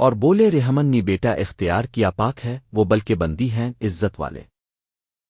اور بولے رحمن نی بیٹا اختیار کیا پاک ہے، وہ بلکہ بندی ہیں، عزت والے۔